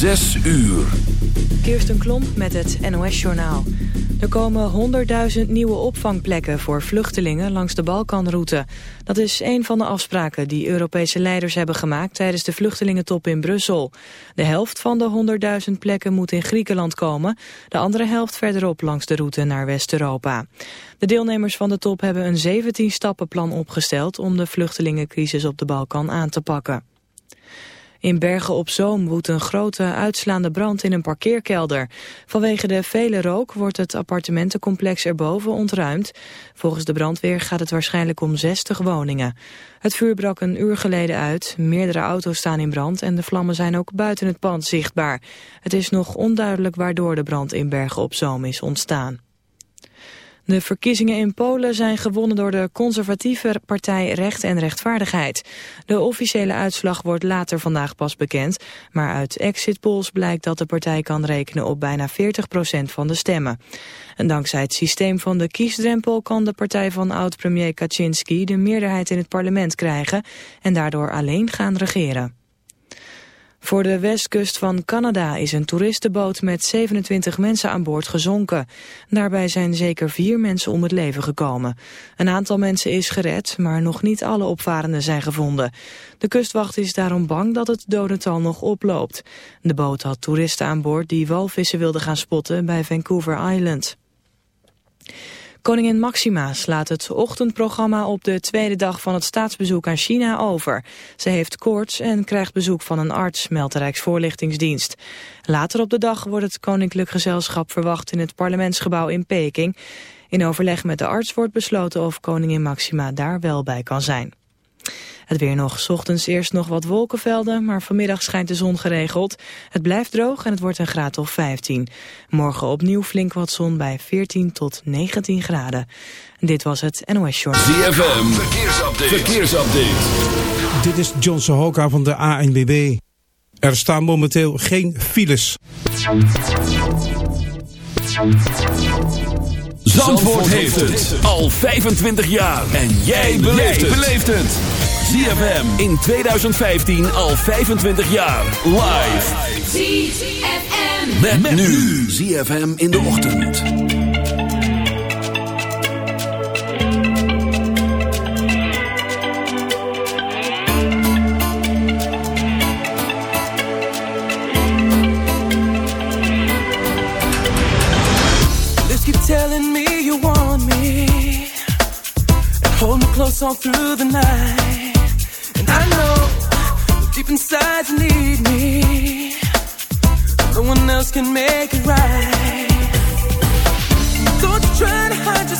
Zes uur. Kirsten Klomp met het NOS-journaal. Er komen 100.000 nieuwe opvangplekken voor vluchtelingen langs de Balkanroute. Dat is een van de afspraken die Europese leiders hebben gemaakt tijdens de vluchtelingentop in Brussel. De helft van de 100.000 plekken moet in Griekenland komen, de andere helft verderop langs de route naar West-Europa. De deelnemers van de top hebben een 17-stappenplan opgesteld om de vluchtelingencrisis op de Balkan aan te pakken. In Bergen op Zoom woedt een grote uitslaande brand in een parkeerkelder. Vanwege de vele rook wordt het appartementencomplex erboven ontruimd. Volgens de brandweer gaat het waarschijnlijk om 60 woningen. Het vuur brak een uur geleden uit. Meerdere auto's staan in brand en de vlammen zijn ook buiten het pand zichtbaar. Het is nog onduidelijk waardoor de brand in Bergen op Zoom is ontstaan. De verkiezingen in Polen zijn gewonnen door de conservatieve partij Recht en Rechtvaardigheid. De officiële uitslag wordt later vandaag pas bekend, maar uit exit polls blijkt dat de partij kan rekenen op bijna 40% van de stemmen. En dankzij het systeem van de kiesdrempel kan de partij van oud-premier Kaczynski de meerderheid in het parlement krijgen en daardoor alleen gaan regeren. Voor de westkust van Canada is een toeristenboot met 27 mensen aan boord gezonken. Daarbij zijn zeker vier mensen om het leven gekomen. Een aantal mensen is gered, maar nog niet alle opvarenden zijn gevonden. De kustwacht is daarom bang dat het dodental nog oploopt. De boot had toeristen aan boord die walvissen wilden gaan spotten bij Vancouver Island. Koningin Maxima slaat het ochtendprogramma op de tweede dag van het staatsbezoek aan China over. Ze heeft koorts en krijgt bezoek van een arts, meldt de Rijksvoorlichtingsdienst. Later op de dag wordt het koninklijk gezelschap verwacht in het parlementsgebouw in Peking. In overleg met de arts wordt besloten of koningin Maxima daar wel bij kan zijn. Het weer nog. Ochtends eerst nog wat wolkenvelden, maar vanmiddag schijnt de zon geregeld. Het blijft droog en het wordt een graad of 15. Morgen opnieuw flink wat zon bij 14 tot 19 graden. Dit was het NOS Journal. ZFM, verkeersupdate. verkeersupdate. Dit is John Sohoka van de ANWB. Er staan momenteel geen files. Zandvoort heeft het al 25 jaar. En jij beleeft het. ZFM in 2015 al 25 jaar. Live. ZFM. Met, met nu. ZFM in de ochtend. Let's keep telling me you want me. And hold me close all through the night. Deep inside you need me. No one else can make it right. Don't you try to hide your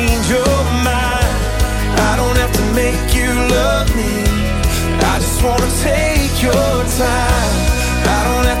make you love me. I just wanna take your time. I don't have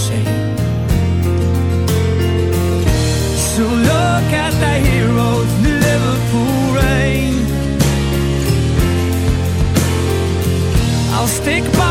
Heroes Liverpool rain. I'll stick by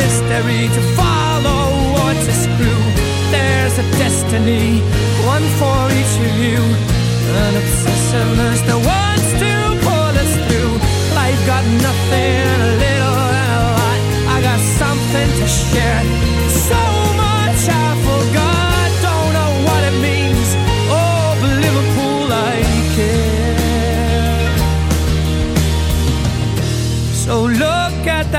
history to follow or to screw. There's a destiny, one for each of you, an obsessiveness that wants to pull us through. Life got nothing, a little and a lot. I got something to share. So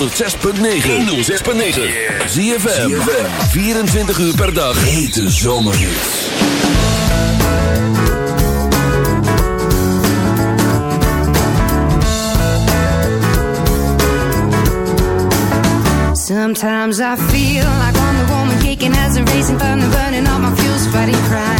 106.9. 106.9. Zie je 24 uur per dag. Hete zomerhits. Sometimes I feel like I'm the woman kicking as a racing thunder, burning all my fuels, fighting crime.